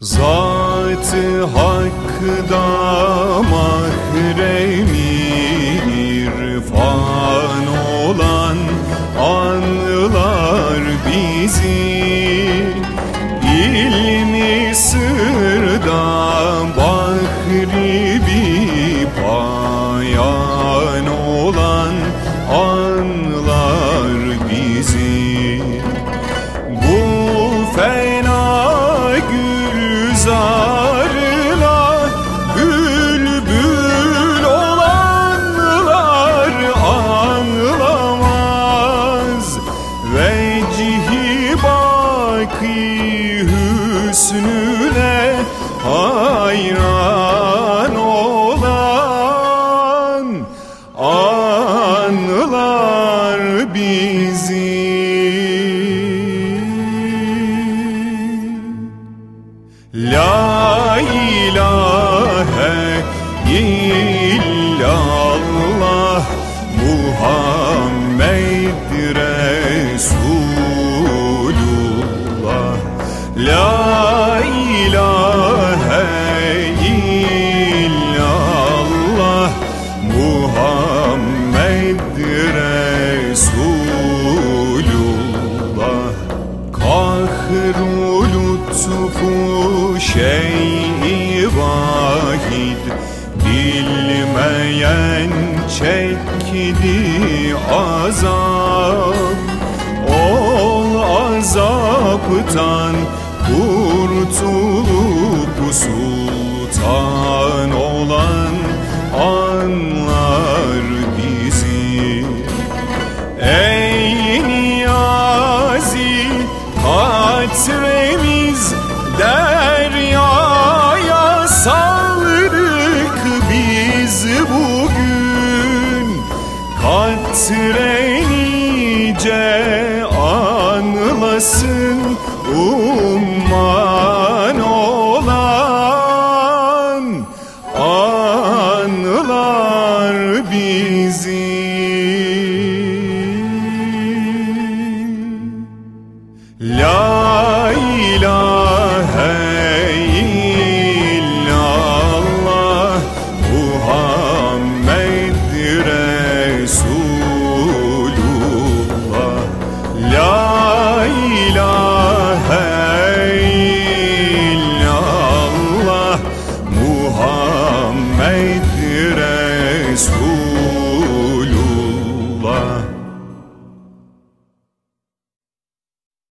Zat-ı Hakk'da mahremi irfan olan anlar bizi gülzarına bülbül olanlar anlamaz. Vecihi baki hüsnüne ilahe lütfu şeyi vahid Bilmeyen çekti azap. Ol azaptan kurtul Hasrenice anlasın umman olan Anlar bizi.